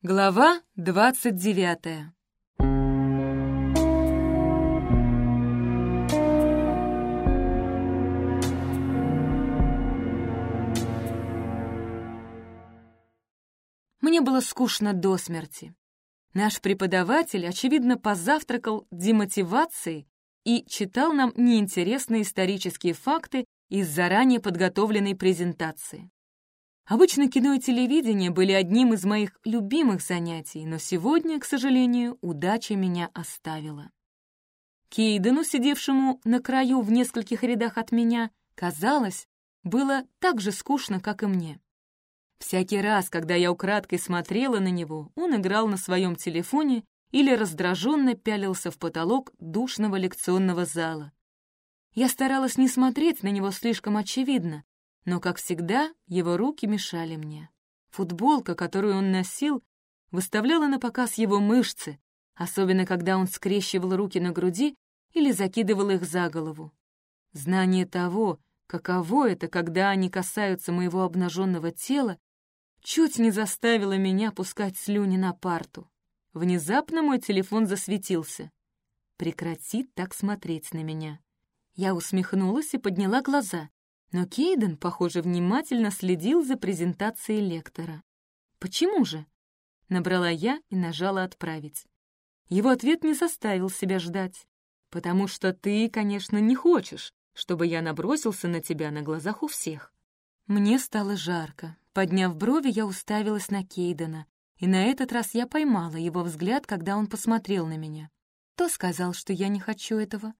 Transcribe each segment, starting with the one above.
Глава двадцать девятая Мне было скучно до смерти. Наш преподаватель, очевидно, позавтракал демотивацией и читал нам неинтересные исторические факты из заранее подготовленной презентации. Обычно кино и телевидение были одним из моих любимых занятий, но сегодня, к сожалению, удача меня оставила. Кейдену, сидевшему на краю в нескольких рядах от меня, казалось, было так же скучно, как и мне. Всякий раз, когда я украдкой смотрела на него, он играл на своем телефоне или раздраженно пялился в потолок душного лекционного зала. Я старалась не смотреть на него слишком очевидно, но, как всегда, его руки мешали мне. Футболка, которую он носил, выставляла на показ его мышцы, особенно когда он скрещивал руки на груди или закидывал их за голову. Знание того, каково это, когда они касаются моего обнаженного тела, чуть не заставило меня пускать слюни на парту. Внезапно мой телефон засветился. «Прекрати так смотреть на меня». Я усмехнулась и подняла глаза. Но Кейден, похоже, внимательно следил за презентацией лектора. «Почему же?» Набрала я и нажала «Отправить». Его ответ не заставил себя ждать. «Потому что ты, конечно, не хочешь, чтобы я набросился на тебя на глазах у всех». Мне стало жарко. Подняв брови, я уставилась на Кейдена, и на этот раз я поймала его взгляд, когда он посмотрел на меня. Кто сказал, что я не хочу этого?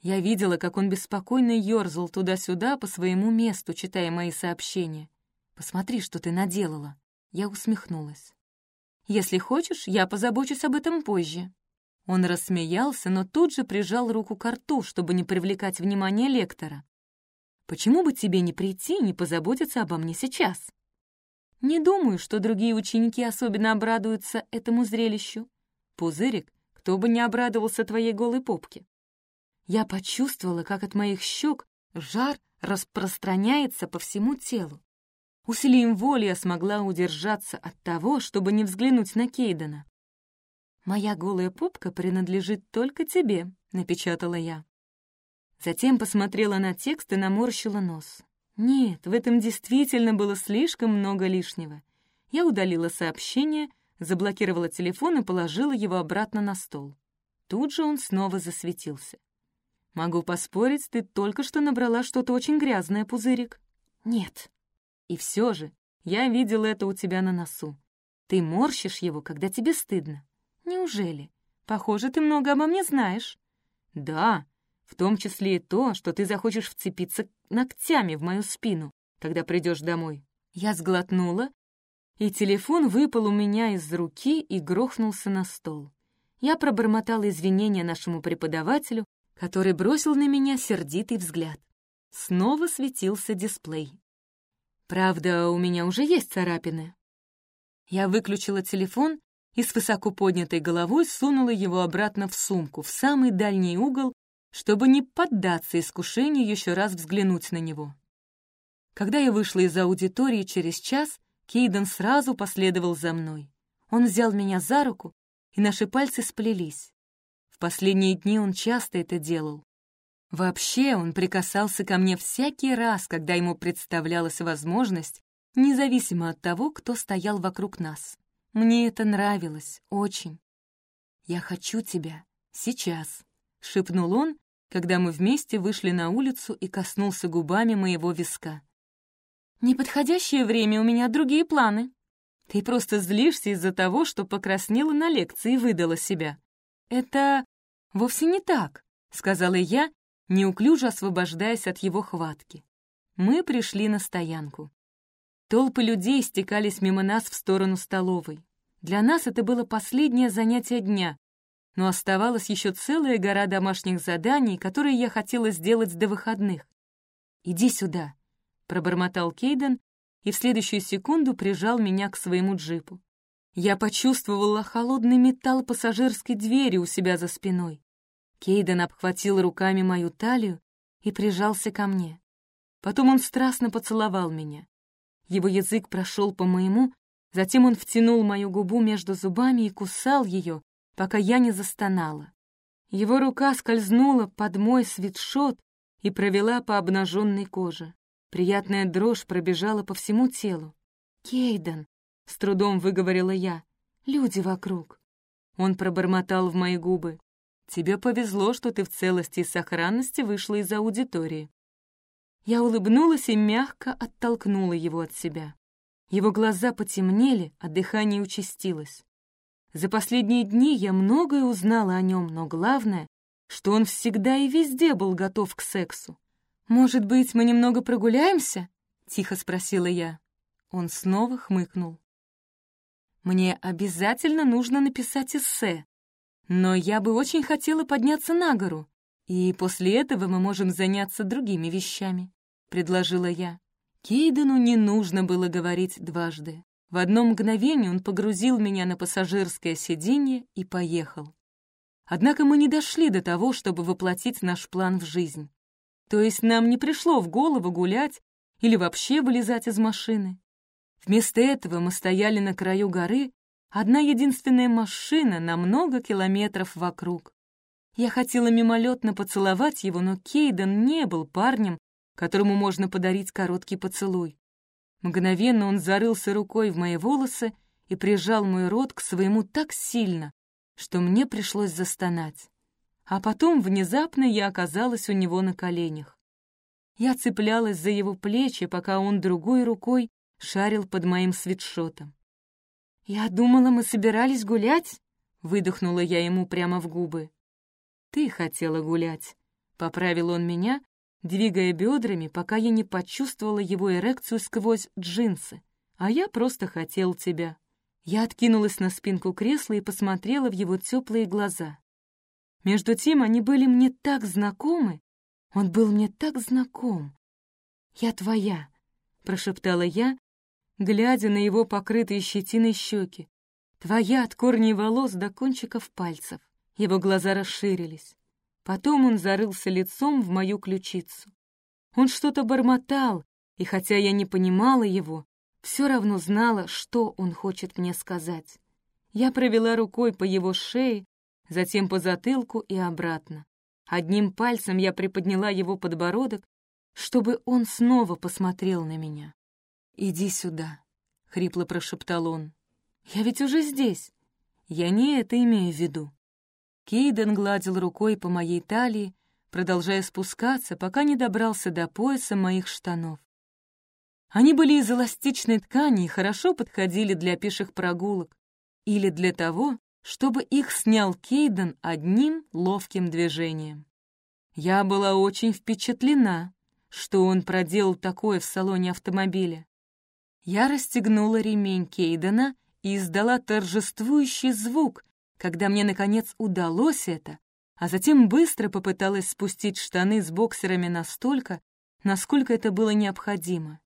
Я видела, как он беспокойно ёрзал туда-сюда по своему месту, читая мои сообщения. «Посмотри, что ты наделала». Я усмехнулась. «Если хочешь, я позабочусь об этом позже». Он рассмеялся, но тут же прижал руку к рту, чтобы не привлекать внимание лектора. «Почему бы тебе не прийти и не позаботиться обо мне сейчас?» «Не думаю, что другие ученики особенно обрадуются этому зрелищу. Пузырик, кто бы не обрадовался твоей голой попке. Я почувствовала, как от моих щек жар распространяется по всему телу. Усилием воли я смогла удержаться от того, чтобы не взглянуть на Кейдена. «Моя голая попка принадлежит только тебе», — напечатала я. Затем посмотрела на текст и наморщила нос. Нет, в этом действительно было слишком много лишнего. Я удалила сообщение, заблокировала телефон и положила его обратно на стол. Тут же он снова засветился. Могу поспорить, ты только что набрала что-то очень грязное, пузырик. Нет. И все же, я видел это у тебя на носу. Ты морщишь его, когда тебе стыдно. Неужели? Похоже, ты много обо мне знаешь. Да, в том числе и то, что ты захочешь вцепиться ногтями в мою спину, когда придешь домой. Я сглотнула, и телефон выпал у меня из руки и грохнулся на стол. Я пробормотала извинения нашему преподавателю, который бросил на меня сердитый взгляд. Снова светился дисплей. Правда, у меня уже есть царапины. Я выключила телефон и с высоко поднятой головой сунула его обратно в сумку, в самый дальний угол, чтобы не поддаться искушению еще раз взглянуть на него. Когда я вышла из аудитории через час, Кейден сразу последовал за мной. Он взял меня за руку, и наши пальцы сплелись. Последние дни он часто это делал. Вообще он прикасался ко мне всякий раз, когда ему представлялась возможность, независимо от того, кто стоял вокруг нас. Мне это нравилось, очень. «Я хочу тебя. Сейчас», — шепнул он, когда мы вместе вышли на улицу и коснулся губами моего виска. «Неподходящее время, у меня другие планы. Ты просто злишься из-за того, что покраснела на лекции и выдала себя. Это вовсе не так», — сказала я, неуклюже освобождаясь от его хватки. Мы пришли на стоянку. Толпы людей стекались мимо нас в сторону столовой. Для нас это было последнее занятие дня, но оставалась еще целая гора домашних заданий, которые я хотела сделать до выходных. «Иди сюда», — пробормотал Кейден и в следующую секунду прижал меня к своему джипу. Я почувствовала холодный металл пассажирской двери у себя за спиной. Кейден обхватил руками мою талию и прижался ко мне. Потом он страстно поцеловал меня. Его язык прошел по моему, Затем он втянул мою губу между зубами и кусал ее, пока я не застонала. Его рука скользнула под мой свитшот и провела по обнаженной коже. Приятная дрожь пробежала по всему телу. «Кейден!» — с трудом выговорила я. «Люди вокруг!» Он пробормотал в мои губы. «Тебе повезло, что ты в целости и сохранности вышла из аудитории». Я улыбнулась и мягко оттолкнула его от себя. Его глаза потемнели, а дыхание участилось. За последние дни я многое узнала о нем, но главное, что он всегда и везде был готов к сексу. «Может быть, мы немного прогуляемся?» — тихо спросила я. Он снова хмыкнул. «Мне обязательно нужно написать эссе, но я бы очень хотела подняться на гору, и после этого мы можем заняться другими вещами», — предложила я. Кейдену не нужно было говорить дважды. В одно мгновение он погрузил меня на пассажирское сиденье и поехал. Однако мы не дошли до того, чтобы воплотить наш план в жизнь. То есть нам не пришло в голову гулять или вообще вылезать из машины. Вместо этого мы стояли на краю горы, одна единственная машина на много километров вокруг. Я хотела мимолетно поцеловать его, но Кейден не был парнем, которому можно подарить короткий поцелуй. Мгновенно он зарылся рукой в мои волосы и прижал мой рот к своему так сильно, что мне пришлось застонать. А потом внезапно я оказалась у него на коленях. Я цеплялась за его плечи, пока он другой рукой шарил под моим свитшотом. «Я думала, мы собирались гулять?» — выдохнула я ему прямо в губы. «Ты хотела гулять», — поправил он меня, двигая бедрами, пока я не почувствовала его эрекцию сквозь джинсы. «А я просто хотел тебя». Я откинулась на спинку кресла и посмотрела в его теплые глаза. Между тем они были мне так знакомы, он был мне так знаком. «Я твоя», — прошептала я, глядя на его покрытые щетиной щеки. «Твоя от корней волос до кончиков пальцев». Его глаза расширились. Потом он зарылся лицом в мою ключицу. Он что-то бормотал, и хотя я не понимала его, все равно знала, что он хочет мне сказать. Я провела рукой по его шее, затем по затылку и обратно. Одним пальцем я приподняла его подбородок, чтобы он снова посмотрел на меня. «Иди сюда», — хрипло прошептал он. «Я ведь уже здесь. Я не это имею в виду. Кейден гладил рукой по моей талии, продолжая спускаться, пока не добрался до пояса моих штанов. Они были из эластичной ткани и хорошо подходили для пеших прогулок или для того, чтобы их снял Кейден одним ловким движением. Я была очень впечатлена, что он проделал такое в салоне автомобиля. Я расстегнула ремень Кейдена и издала торжествующий звук, когда мне, наконец, удалось это, а затем быстро попыталась спустить штаны с боксерами настолько, насколько это было необходимо.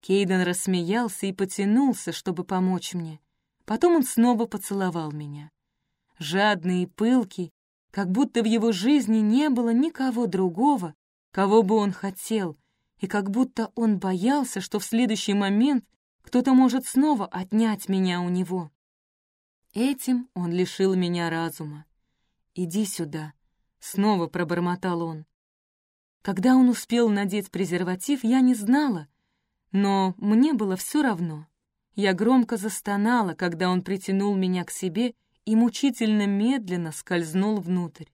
Кейден рассмеялся и потянулся, чтобы помочь мне. Потом он снова поцеловал меня. Жадный и пылкий, как будто в его жизни не было никого другого, кого бы он хотел, и как будто он боялся, что в следующий момент кто-то может снова отнять меня у него. Этим он лишил меня разума. «Иди сюда», — снова пробормотал он. Когда он успел надеть презерватив, я не знала, но мне было все равно. Я громко застонала, когда он притянул меня к себе и мучительно медленно скользнул внутрь.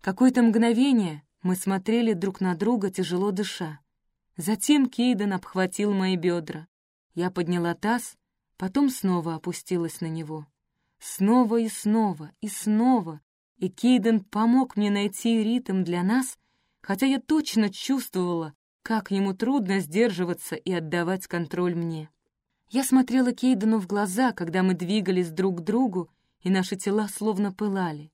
Какое-то мгновение мы смотрели друг на друга, тяжело дыша. Затем Кейден обхватил мои бедра. Я подняла таз, потом снова опустилась на него. Снова и снова, и снова. И Кейден помог мне найти ритм для нас, хотя я точно чувствовала, как ему трудно сдерживаться и отдавать контроль мне. Я смотрела Кейдену в глаза, когда мы двигались друг к другу, и наши тела словно пылали.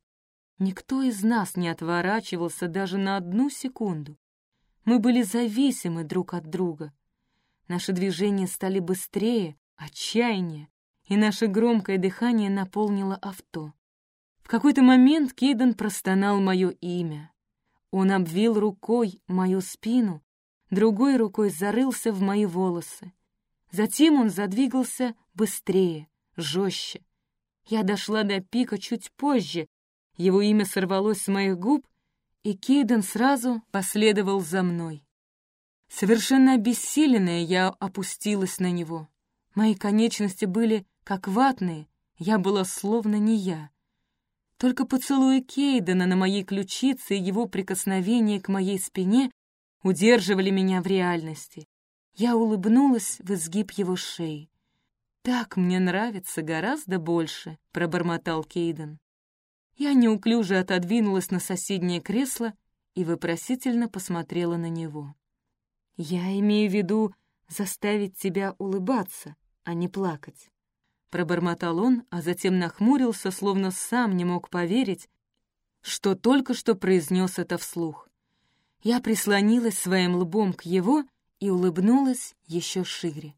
Никто из нас не отворачивался даже на одну секунду. Мы были зависимы друг от друга. Наши движения стали быстрее, отчаяннее, и наше громкое дыхание наполнило авто. В какой-то момент Кейден простонал мое имя. Он обвил рукой мою спину, другой рукой зарылся в мои волосы. Затем он задвигался быстрее, жестче. Я дошла до пика чуть позже, его имя сорвалось с моих губ, и Кейден сразу последовал за мной. Совершенно обессиленная, я опустилась на него. Мои конечности были как ватные, я была словно не я. Только поцелуи Кейдена на моей ключице и его прикосновение к моей спине удерживали меня в реальности. Я улыбнулась в изгиб его шеи. «Так мне нравится гораздо больше», — пробормотал Кейден. Я неуклюже отодвинулась на соседнее кресло и вопросительно посмотрела на него. «Я имею в виду заставить тебя улыбаться, а не плакать». Пробормотал он, а затем нахмурился, словно сам не мог поверить, что только что произнес это вслух. Я прислонилась своим лбом к его и улыбнулась еще шире.